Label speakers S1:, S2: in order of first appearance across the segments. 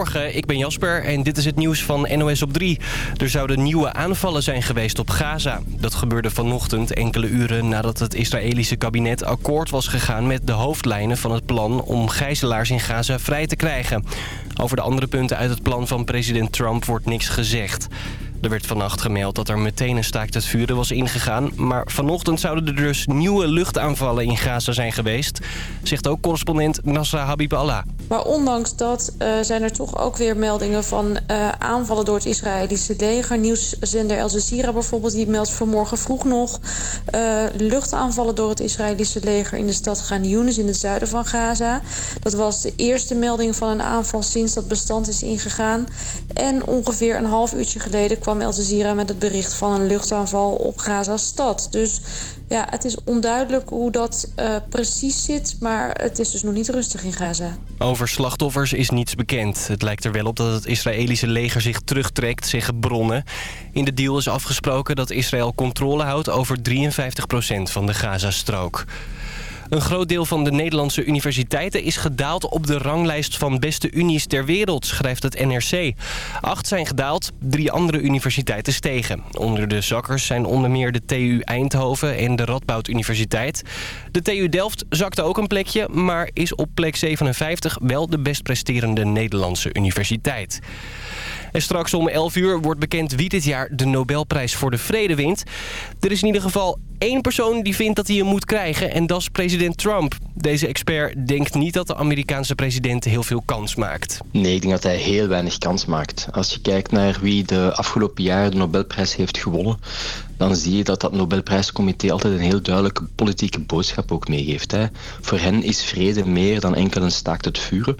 S1: Morgen, ik ben Jasper en dit is het nieuws van NOS op 3. Er zouden nieuwe aanvallen zijn geweest op Gaza. Dat gebeurde vanochtend enkele uren nadat het Israëlische kabinet akkoord was gegaan... met de hoofdlijnen van het plan om gijzelaars in Gaza vrij te krijgen. Over de andere punten uit het plan van president Trump wordt niks gezegd. Er werd vannacht gemeld dat er meteen een staakt het vuren was ingegaan. Maar vanochtend zouden er dus nieuwe luchtaanvallen in Gaza zijn geweest. Zegt ook correspondent Nasra Habib Allah.
S2: Maar ondanks dat uh, zijn er toch ook weer meldingen van uh, aanvallen door het Israëlische leger. Nieuwszender Al Jazeera bijvoorbeeld, die meldt vanmorgen vroeg nog... Uh, luchtaanvallen door het Israëlische leger in de stad Ghan Yunis in het zuiden van Gaza. Dat was de eerste melding van een aanval sinds dat bestand is ingegaan. En ongeveer een half uurtje geleden kwam Met het bericht van een luchtaanval op Gaza-stad. Dus ja, het is onduidelijk hoe dat uh, precies zit, maar het is dus nog niet rustig in Gaza.
S1: Over slachtoffers is niets bekend. Het lijkt er wel op dat het Israëlische leger zich terugtrekt, zeggen bronnen. In de deal is afgesproken dat Israël controle houdt over 53% van de Gazastrook. Een groot deel van de Nederlandse universiteiten is gedaald op de ranglijst van beste unies ter wereld, schrijft het NRC. Acht zijn gedaald, drie andere universiteiten stegen. Onder de zakkers zijn onder meer de TU Eindhoven en de Radboud Universiteit. De TU Delft zakte ook een plekje, maar is op plek 57 wel de best presterende Nederlandse universiteit. En straks om 11 uur wordt bekend wie dit jaar de Nobelprijs voor de Vrede wint. Er is in ieder geval één persoon die vindt dat hij hem moet krijgen en dat is president Trump. Deze expert denkt niet dat de Amerikaanse president heel veel kans maakt.
S3: Nee, ik denk dat hij heel weinig kans maakt. Als je kijkt naar wie de afgelopen jaren de Nobelprijs heeft gewonnen dan zie je dat dat Nobelprijscomité altijd een heel duidelijke politieke boodschap ook meegeeft. Hè. Voor hen is vrede meer dan enkel een staakt het vuren.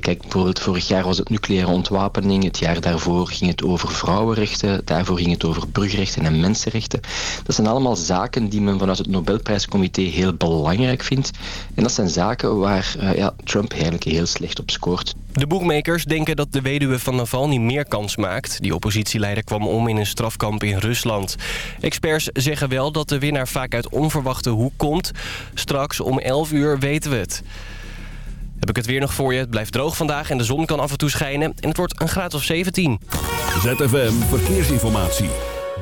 S3: Kijk, bijvoorbeeld vorig jaar was het nucleaire ontwapening, het jaar daarvoor ging het over vrouwenrechten, daarvoor ging het over burgerrechten en mensenrechten. Dat zijn allemaal zaken die men vanuit het Nobelprijscomité heel belangrijk vindt. En dat zijn zaken waar uh, ja, Trump eigenlijk heel slecht op scoort.
S1: De boekmakers denken dat de weduwe van Navalny meer kans maakt. Die oppositieleider kwam om in een strafkamp in Rusland. Experts zeggen wel dat de winnaar vaak uit onverwachte hoek komt. Straks om 11 uur weten we het. Heb ik het weer nog voor je. Het blijft droog vandaag en de zon kan af en toe schijnen. En het wordt een graad of 17.
S4: ZFM Verkeersinformatie.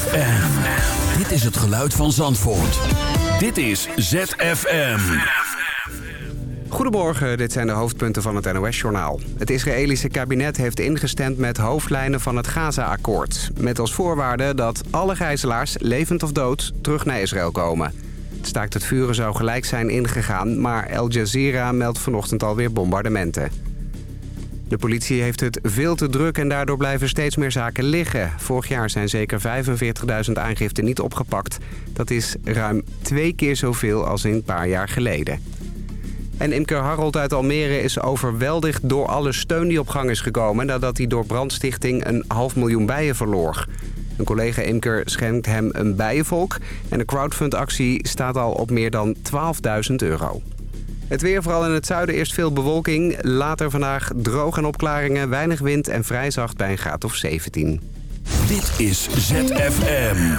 S4: ZFM. Dit is het geluid van Zandvoort. Dit is ZFM.
S5: Goedemorgen, dit zijn de hoofdpunten van het NOS-journaal. Het Israëlische kabinet heeft ingestemd met hoofdlijnen van het Gaza-akkoord. Met als voorwaarde dat alle gijzelaars, levend of dood, terug naar Israël komen. Het staakt het vuren zou gelijk zijn ingegaan, maar Al Jazeera meldt vanochtend alweer bombardementen. De politie heeft het veel te druk en daardoor blijven steeds meer zaken liggen. Vorig jaar zijn zeker 45.000 aangiften niet opgepakt. Dat is ruim twee keer zoveel als een paar jaar geleden. En imker Harold uit Almere is overweldigd door alle steun die op gang is gekomen... nadat hij door brandstichting een half miljoen bijen verloor. Een collega-imker schenkt hem een bijenvolk... en de crowdfundactie staat al op meer dan 12.000 euro. Het weer, vooral in het zuiden, eerst veel bewolking. Later vandaag droog en opklaringen, weinig wind en vrij zacht bij een graad of 17.
S4: Dit is ZFM.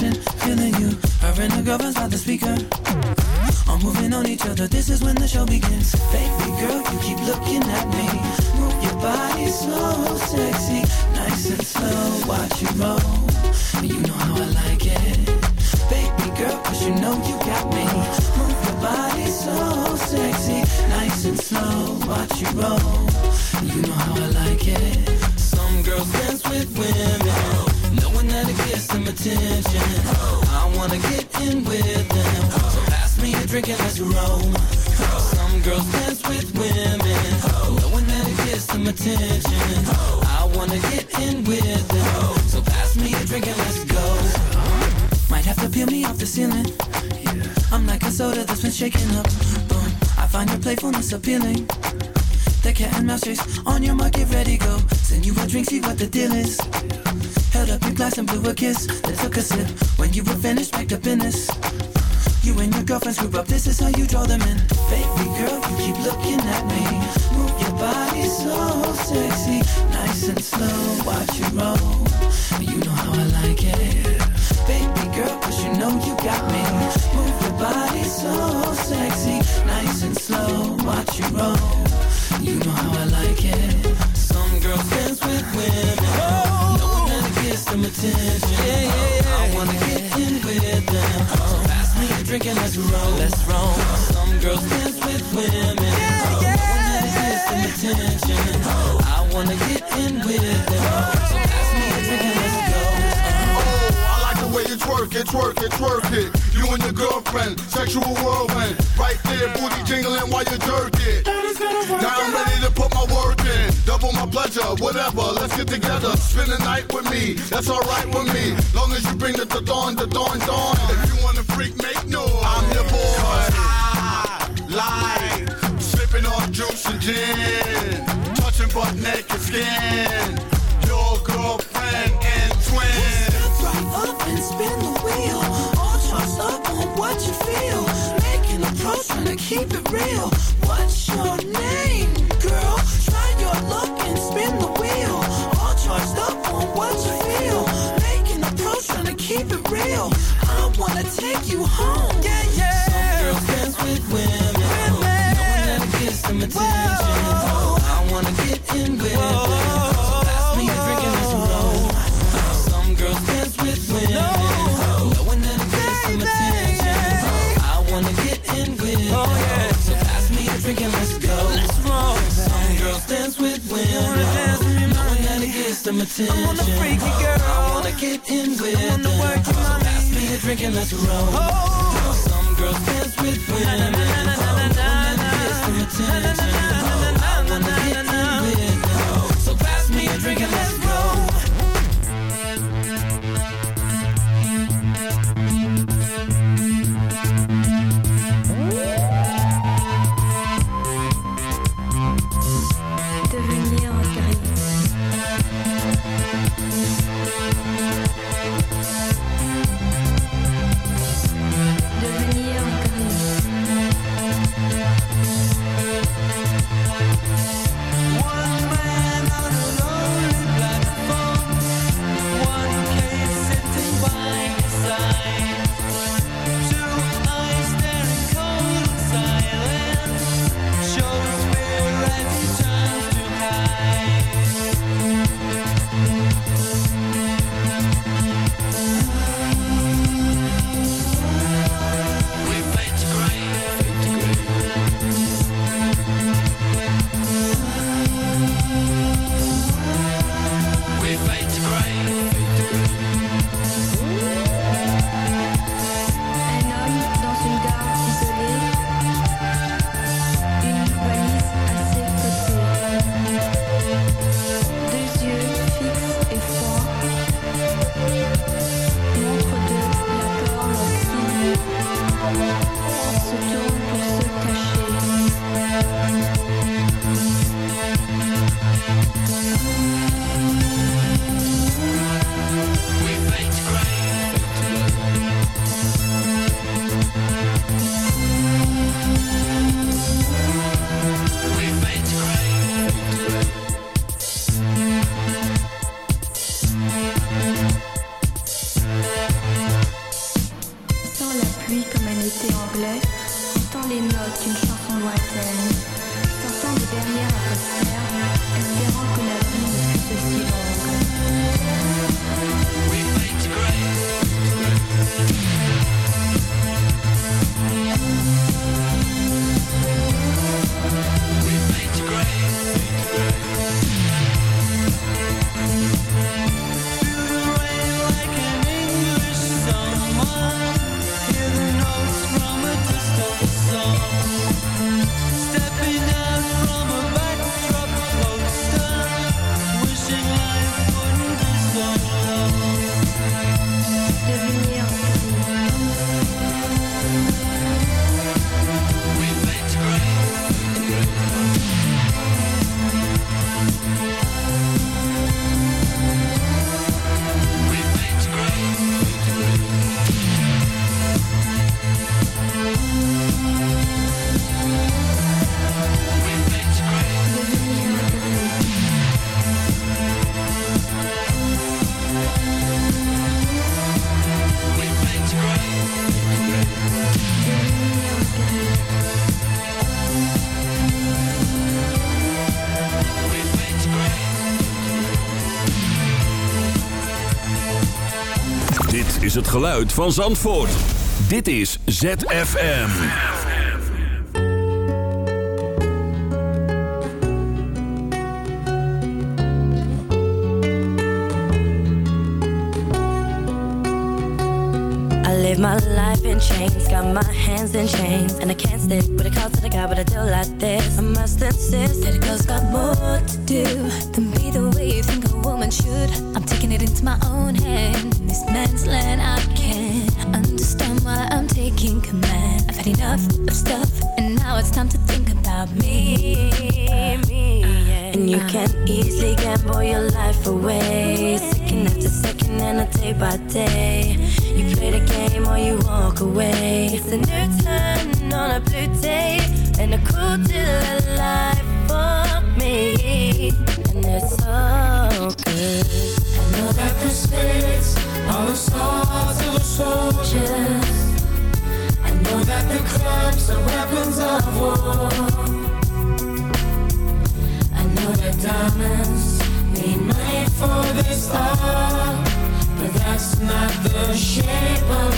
S6: was
S7: feeling you. Her and her girlfriend's by the speaker. All moving on each other. This is when the show begins. Baby girl, you keep looking at me. Move your body so sexy, nice and slow. Watch you roll. You know how I like it. Baby girl, cause you know you got me. Move your body so sexy, nice and slow. Watch you roll. You know how I like it. Attention. I wanna get in with them, so pass me a drink and let's roll. Some girls dance with women, knowing that it gets some attention. I wanna get in with them, so pass me a drink and let's go. Might have to peel me off the ceiling. I'm like a soda that's been shaken up. Boom, I find your playfulness appealing. The cat and mouse chase on your mark, get ready, go. Send you a drink, see what the deal is. Held up your glass and blew a kiss, then took a sip. When you were finished, packed up in this. You and your girlfriends group up, this is how you draw them in. Baby girl, you keep looking at me. Move your body so sexy, nice and slow. Watch you roll, you know how I like it. Baby girl, cause you know you got me. Move your body so sexy, nice and slow. Watch you roll, you know how I like it. Some girls dance with women, knowing that it gets them attention. I wanna get in with them, so pass me a drink and let's roll. Let's roll. Some girls dance with women, knowing that it gets them attention. I wanna get in with them, so pass me a drink and let's go.
S8: Oh, I like the way you twerk it, twerk it, twerk it. You and your girlfriend, sexual whirlwind. Right there, booty jingling while you jerk it. Now I'm ready to put my work in. Double my pleasure, whatever. Let's get together. Spend the night with me. That's alright with me. Long as you bring the dawn, the dawn, dawn. If you wanna freak, make noise. I'm your boy. I like sipping on juice and gin. Touching butt naked skin. Your girlfriend and twin.
S7: Step right up and spin the wheel. All charged up on what you feel.
S9: Making a pro, trying to keep it real. What's your name, take you home. Yeah, yeah. Some girls dance with women. Knowing that it gets some attention. I wanna get in with them. So pass me a drink and let's roll. Some girls dance with women. Knowing that it gets some attention. I wanna get in with them. So pass me a drink and let's go. Let's roll. Some girls dance with women. Knowing that it gets some attention. I wanna freaky girl. I wanna get in with them. So pass a drink and let's roll. Some girls dance with women. So pass me a drink and let's
S4: geluid van Zandvoort. Dit is ZFM.
S10: I live my life in chains, got my hands in chains, and I can't stick with a call to the guy, but I do like this. I must insist that a girl's got more to do than be the way you think a woman should. I'm taking it into my own hand. This man's land, I can't understand why I'm taking command. I've had enough of stuff, and now it's time to think about me. me yeah. And you can easily gamble your life away, second after second and a day by day. You play the game or you walk away. It's a new turn on a blue day and a cool deal life for me. And it's so good. I know that the spirits I know that the clubs are weapons of war. I know that diamonds need money for this art, but that's not the shape of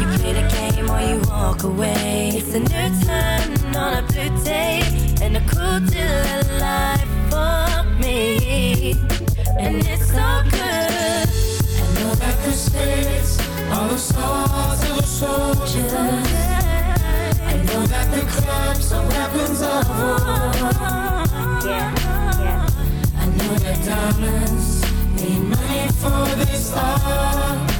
S10: You play the game or you walk away. It's a new turn on a blue day and a cool deal life for me. And it's so good. I know that the spirits are the stars of the soldiers. I know that the clubs are weapons of war. I know that diamonds need money for this art.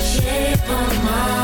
S10: Shape of my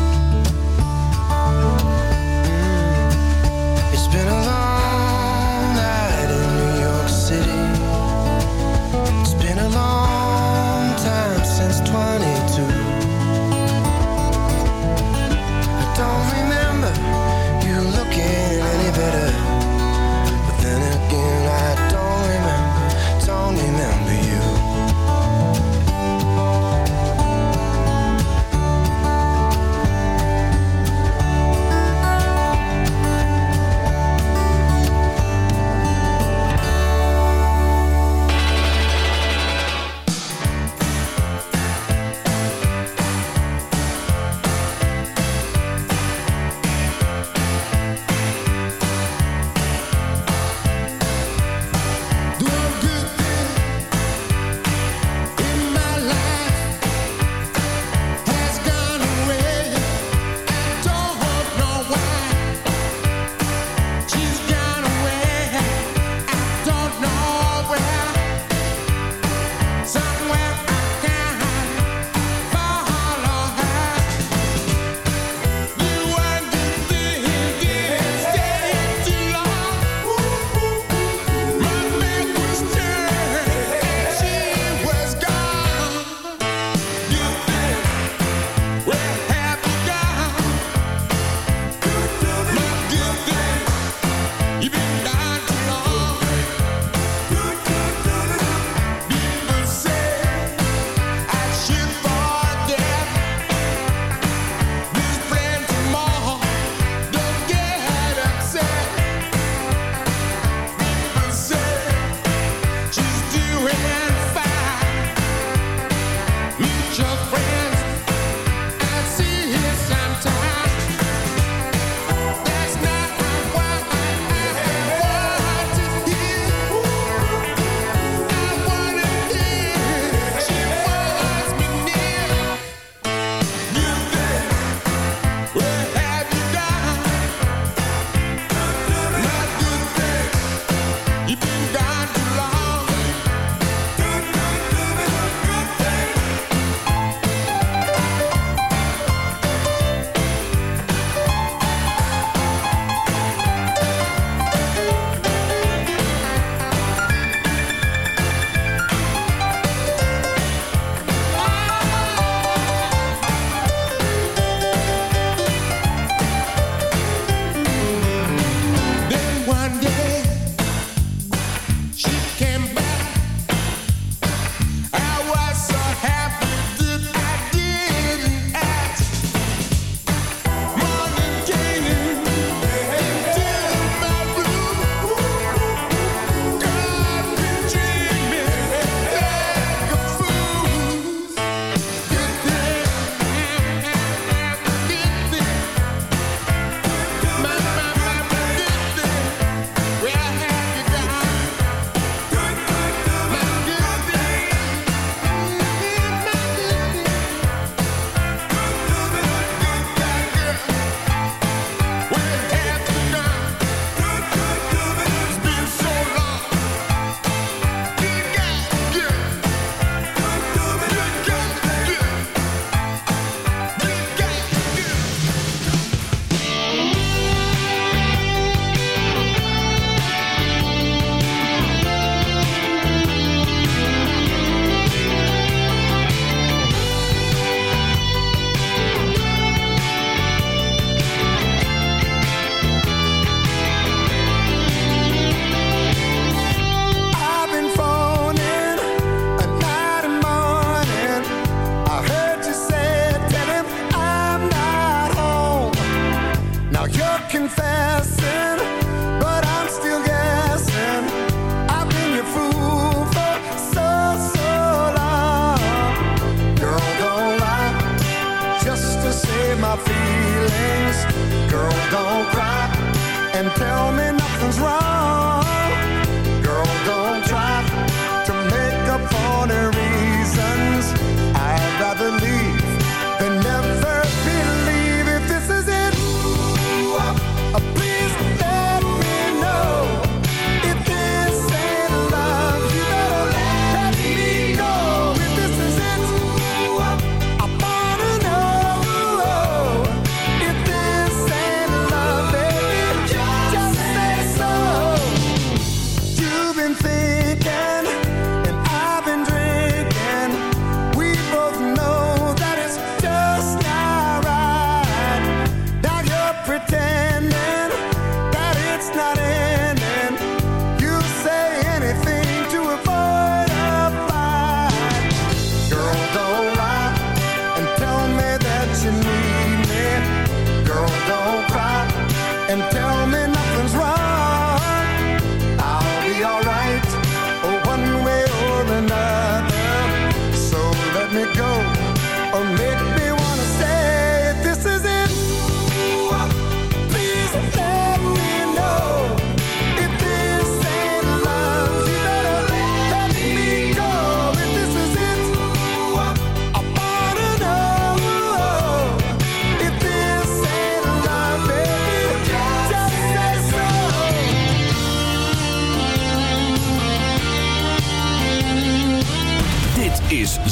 S11: and tell me nothing's wrong.